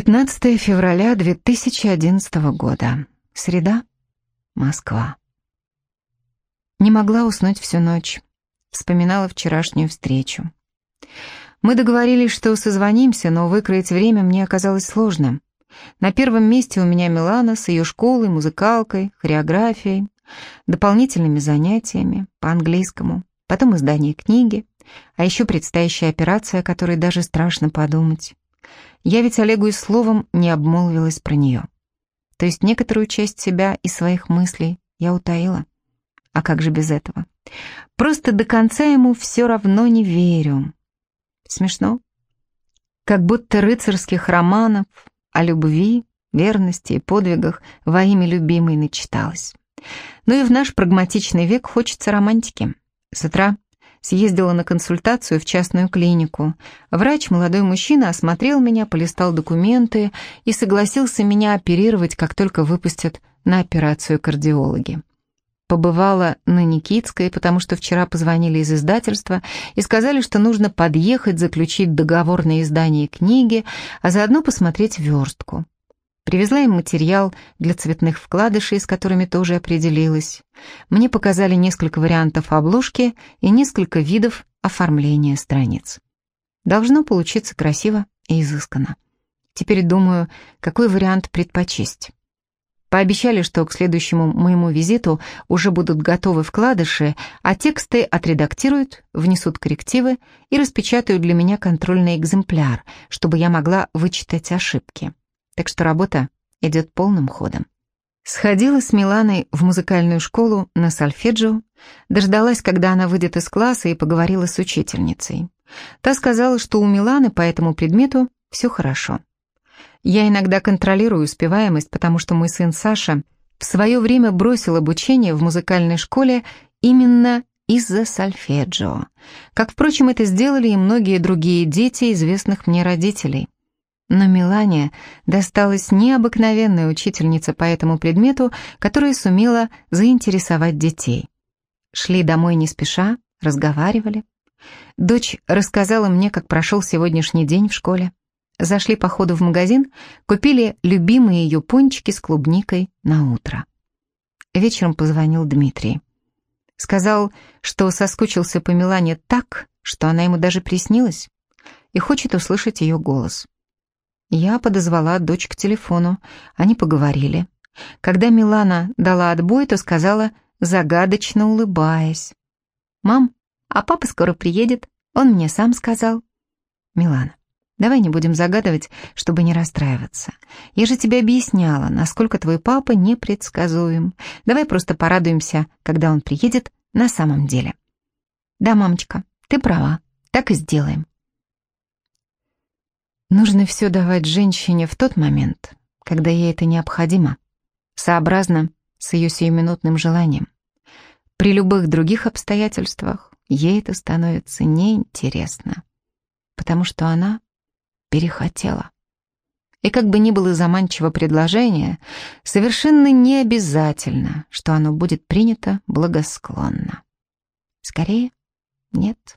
15 февраля 2011 года. Среда. Москва. Не могла уснуть всю ночь. Вспоминала вчерашнюю встречу. Мы договорились, что созвонимся, но выкроить время мне оказалось сложным. На первом месте у меня Милана с ее школой, музыкалкой, хореографией, дополнительными занятиями по английскому, потом издание книги, а еще предстоящая операция, о которой даже страшно подумать. Я ведь Олегу и словом не обмолвилась про нее. То есть некоторую часть себя и своих мыслей я утаила. А как же без этого? Просто до конца ему все равно не верю. Смешно. Как будто рыцарских романов о любви, верности и подвигах во имя любимой начиталась. Но и в наш прагматичный век хочется романтики. С утра съездила на консультацию в частную клинику. Врач, молодой мужчина, осмотрел меня, полистал документы и согласился меня оперировать, как только выпустят на операцию кардиологи. Побывала на Никитской, потому что вчера позвонили из издательства и сказали, что нужно подъехать, заключить договор на издание книги, а заодно посмотреть верстку. Привезла им материал для цветных вкладышей, с которыми тоже определилась. Мне показали несколько вариантов обложки и несколько видов оформления страниц. Должно получиться красиво и изысканно. Теперь думаю, какой вариант предпочесть. Пообещали, что к следующему моему визиту уже будут готовы вкладыши, а тексты отредактируют, внесут коррективы и распечатают для меня контрольный экземпляр, чтобы я могла вычитать ошибки так что работа идет полным ходом. Сходила с Миланой в музыкальную школу на сольфеджио, дождалась, когда она выйдет из класса и поговорила с учительницей. Та сказала, что у Миланы по этому предмету все хорошо. Я иногда контролирую успеваемость, потому что мой сын Саша в свое время бросил обучение в музыкальной школе именно из-за сольфеджио, как, впрочем, это сделали и многие другие дети известных мне родителей. Но Милане досталась необыкновенная учительница по этому предмету, которая сумела заинтересовать детей. Шли домой не спеша, разговаривали. Дочь рассказала мне, как прошел сегодняшний день в школе. Зашли по ходу в магазин, купили любимые ее пончики с клубникой на утро. Вечером позвонил Дмитрий. Сказал, что соскучился по Милане так, что она ему даже приснилась, и хочет услышать ее голос. Я подозвала дочь к телефону. Они поговорили. Когда Милана дала отбой, то сказала, загадочно улыбаясь. «Мам, а папа скоро приедет, он мне сам сказал». «Милана, давай не будем загадывать, чтобы не расстраиваться. Я же тебе объясняла, насколько твой папа непредсказуем. Давай просто порадуемся, когда он приедет на самом деле». «Да, мамочка, ты права, так и сделаем». Нужно все давать женщине в тот момент, когда ей это необходимо, сообразно с ее сиюминутным желанием. При любых других обстоятельствах ей это становится неинтересно, потому что она перехотела. И как бы ни было заманчиво предложение, совершенно не обязательно, что оно будет принято благосклонно. Скорее, нет.